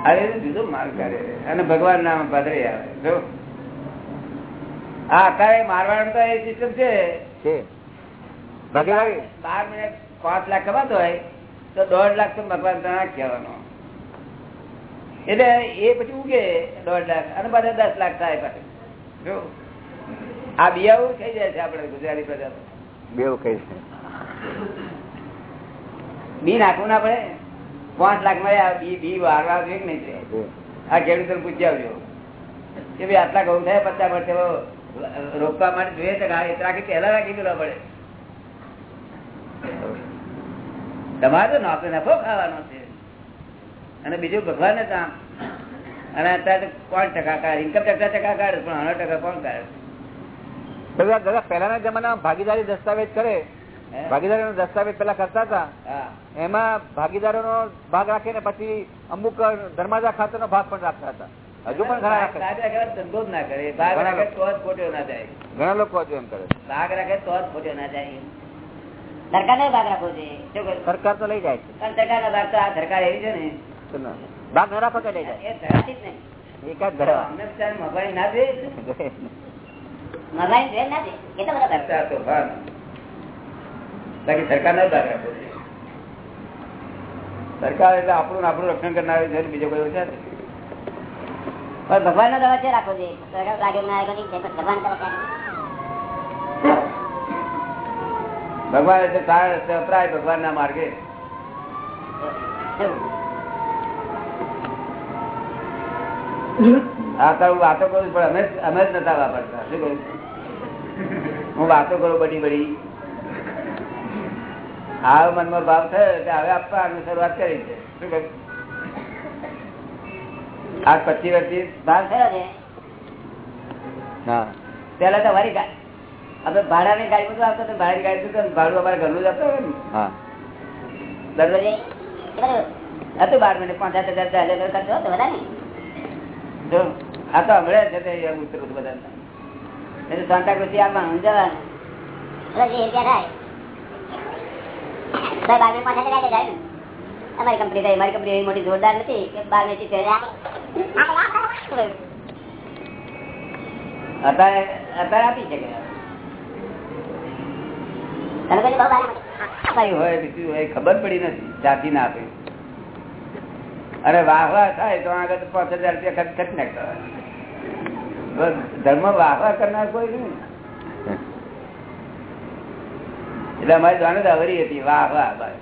રીતે જુદો માર્ગ કરે અને ભગવાન નામ પધરે આવે. જો. હા અત્યારે મારવાનું તો એ સિસ્ટમ છે. બાર મિનિટ પાંચ લાખ કમાતો હોય તો દોઢ લાખ તો ભગવાન તણા કહેવાનો. એટલે એ પછી ઉગે દોઢ લાખ? અને બધા દસ લાખ થાય પાછું. જો. આ બિયાવું થઈ જાય છે આપણે ગુજરાતી પ્રજા બેવ કઈ છે બી નાખવું ના પડે. પાંચ લાખ મળ્યા બી બી વારવા જોઈએ નહીં છે. આ ખેડૂતો પૂછી આવજો. કે ભાઈ આટલા ઘઉં થાય પચાસ વર્ષે રોકવા માટે જોઈએ તો આ એક રાખી પહેલા રાખી દેવા પડે તમારે તો નફો નફો ખાવાનો છે. અને બીજું ભગવાન જ કામ અને અત્યારે કોણ ટકા કાઢે ઇન્કમ ટેક્સ ટકા કાઢે પણ હણો ટકા કોણ કાઢે? દાદા દાદા પહેલાના જમાનામાં ભાગીદારી દસ્તાવેજ કરે હે? ભાગીદારીનો દસ્તાવેજ પેલા કરતા હતા. એમાં ભાગીદારો નો ભાગ રાખીને પછી અમુક ધર્માદા ખાતરનો ભાગ પણ રાખતા હતા. હજુ પણ ઘણા ધંધો જ ના કરે. ભાગ રાખે તો જ ખોટ્યો ના જાય. ઘણા લોકો હજુ એમ કરે ભાગ રાખે તો જ ખોટ્યો ના જાય. સરકારને ભાગ રાખવો જોઈએ સરકાર તો લઈ જાય પણ સરકારનો ભાગ તો આ સરકાર એવી છે ને. ના. ભાગ ન રાખો તો લઈ જાય. એ ધરાતી જ નહીં. એકાદ ઘડવા મોબાઈલ ના દે. મોબાઈલ જોઈએ નથી એ તો સરકાર ભાગ બાકી સરકાર નો ભાગ સરકાર એટલે આપણું આપણું રક્ષણ કરનાર છે બીજો કોઈ છે પણ ભગવાન નો દવા છે રાખવો ભગવાન એટલે સારા રસ્તે વપરાય ભગવાન ના માર્ગે. હા આ તો હું વાતો કરું છું, પણ અમે જ- અમે જ નતા વાપરતા. શું કહ્યું હું વાતો કરું બધી બધી. આ મનમાં ભાવ થયો કે હવે આપવાનું શરૂઆત કરી છે. શું આ પચીસ વર્ષથી ભાવ થયો છે હા. પેલા તો વરી ગા- આપણે ભાડાની ગાડી બધું આવતો ભાડાની ગાડી હતું ભાડું અમારે ઘરનું જ આપતો હા. દરરોજે? હતું બાર મિનિટ પાંચ સાત હજાર ચાલે ખર્ચો હતો બધા જો આ તો હમણાં છે તે ઉતરું બધા એટલે સાંતા કૃષિ અમારી કંપની થઈ મારી કંપની એવી મોટી જોરદાર નથી કે બાર વેચી અત્યારે અત્યારે આપી શકે ખબર પડી નથી. જાતિ ના આપે. અને વાહ વાહ થાય તો આગળ પાંચ હજાર રૂપિયા ખર્ચ ખર્ચ નાખતા બસ ધર્મ વાહ વાહ કરનાર કોઈ નહીં. એટલે અમારી જાણે અવરી હતી. વાહ વાહ વાહ.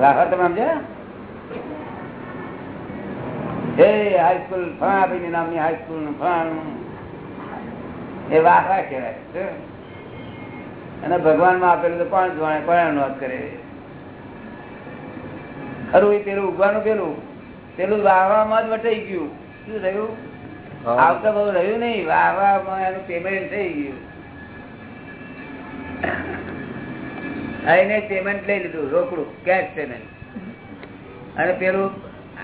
વાહ તમે સમજ્યા એ હાઈસ્કૂલ ફણાભાઈ નામની હાઈસ્કૂલનું ફણાનું એ વાહ વાહ કહેવાય. અને ભગવાનમાં આપેલું તો કોણ જોવાય કોણ નોંધ કરે? ખરું એ પેલું ઉગવાનું પેલું. પેલું વાહવામાં જ વટાઈ ગયું. શું થયું? આવતા બહુ રહ્યું નહીં. વાહવામાં એનું પેમેન્ટ થઈ ગયું. આઈને પેમેન્ટ લઈ લીધું રોકડું કેશ પેમેન્ટ અને પેલું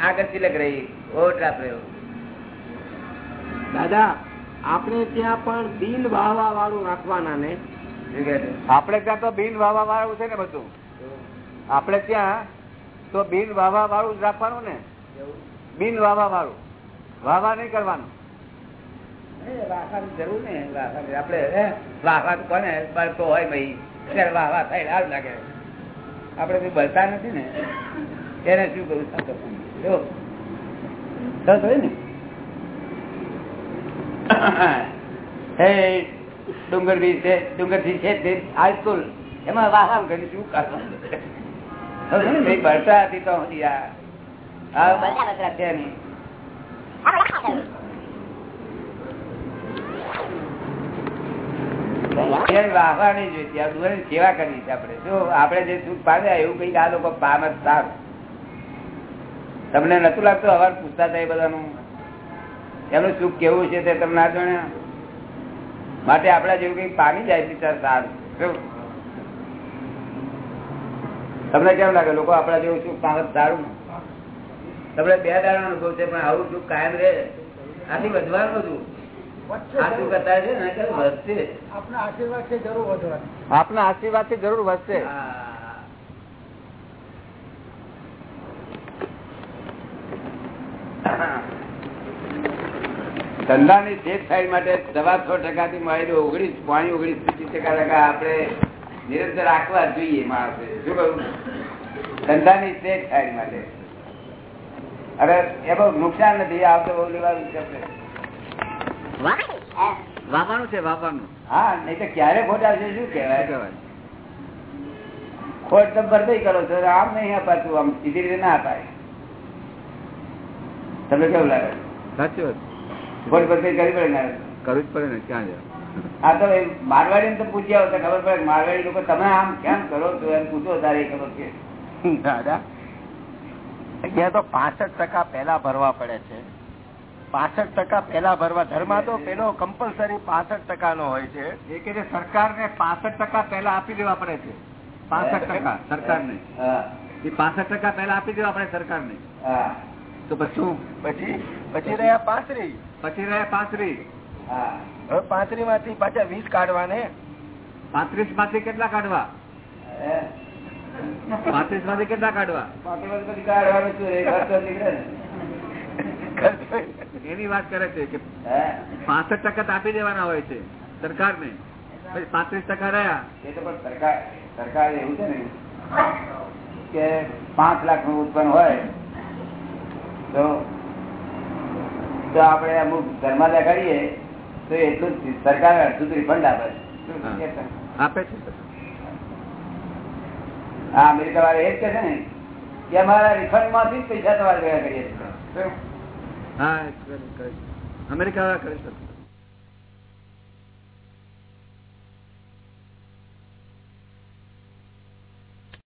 આગળ તિલક રહી ઓવરડ્રાફ્ટ આપણે દાદા આપણે ત્યાં પણ બિન વાવા વાળું રાખવાના ને? આપણે ત્યાં તો બિન વાવા વાળું છે ને બધું. આપણે ત્યાં તો બિન વાવા વાળું જ રાખવાનું ને? બિન વાવા વાળું વાવા નહીં કરવાનું. વાહવાની જરૂર ને વાહવાની. આપણે વાહવા કોને? બળતો હોય ભાઈ. ત્યારે વાહવા થાય હાલ લાગે. આપણે કોઈ બળતા નથી ને. એને શું કરું જો. સરસ હોય ને? હે ડુંગર બી છે ડુંગરથી છે તે હાઈસ્કૂલ એમાં વાહન કરી શું કરવાનું? ભરતા હતી તો આ. આ બળતા બળતા. છે. નહીં એને વાહવા નહીં જોઈતી આ દુનિયાની સેવા કરવી છે આપણે. જો આપણે જે સુખ પામ્યા એવું કંઈક આ લોકો પામે સારું. તમને નતું લાગતું અવાર પૂછતા થાય બધાનું? એનું સુખ કેવું છે તે તમને ના જાણ્યા? માટે આપડા જેવું કંઈક પામી જાય બિચાર સારું? તમને કેમ લાગે? લોકો આપડા જેવું સુખ પામે સારું તમને બે દાડા અનુભવ છે, પણ આવું સુખ કાયમ રહે. આથી વધવાનું હતું આપના આશીર્વાદ છે જરૂર વધવાની. આપના આશીર્વાદથી જરૂર વધશે. ધંધાની સેફ સાઈડ માટે દવા છ ટકા થી મળેલી ઓગણીસ પાણી ઓગણીસ પચીસ ટકા ટકા આપણે નિરંતર રાખવા જોઈએ માણસે. શું કહ્યું ધંધાની સેફ સાઈડ માટે. અરે એ બહુ નુકસાન નથી આવતો બહુ લેવાનું છે છે વાવવાનું હા નહીં તો ક્યારે ખોટ આવશે શું કહેવાય? કહેવાય? ખોટ તો ભરપાઈ કરો છો આમ નહીં અપાતું આમ સીધી રીતે ના અપાય. તમને કેવું લાગે? સાચી વાત. ખોટ ભરપાઈ કરવી પડે ને કરવું જ પડે ને ક્યાં જાય? આ તો મારવાડી ને તો પૂછ્યા હોય ખબર પડે મારવાડી લોકો તમે આમ કેમ કરો છો? એમ પૂછો તારે ખબર છે. દાદા અહીંયા તો પાસઠ ટકા પેલા ભરવા પડે છે. પાસઠ ટકા પેલા ભરવા ધર્મા તો પેલો કમ્પલસરી પાસઠ ટકા નો હોય છે. એ કે સરકાર ને પાસઠ ટકા પેલા આપી દેવા પડે છે. પાસઠ ટકા સરકાર ને એ પાસઠ ટકા પેલા આપી દેવા પડે સરકાર ને તો પછી પછી પછી રહ્યા પાંત્રી પછી રહ્યા પાંત્રી હા. હવે પાંત્રી માંથી પાછા વીસ કાઢવા? ને પાંત્રીસમાંથી કેટલા કાઢવા? પાંત્રીસમાંથી કેટલા કાઢવા પાંત્રીસમાંથી કાઢવાનું એની વાત કરે છે કે પાસઠ ટકા આપી દેવાના હોય છે સરકારને. પછી પાંત્રીસ ટકા રહ્યા. એ તો પણ સરકાર સરકાર એવું છે ને કે પાંચ લાખનું ઉત્પન્ન હોય તો તો આપણે અમુક ધર્મા લગાડીએ તો એટલું જ સરકાર અડધું રિફંડ આપે. છે. આપે છે. હા અમેરિકા વાળા એ જ કે છે ને કે અમારા રિફંડમાંથી જ પૈસા તમારે ભેગા કરીએ છીએ. હા કરે છે. અમેરિકા વાળા કરે છે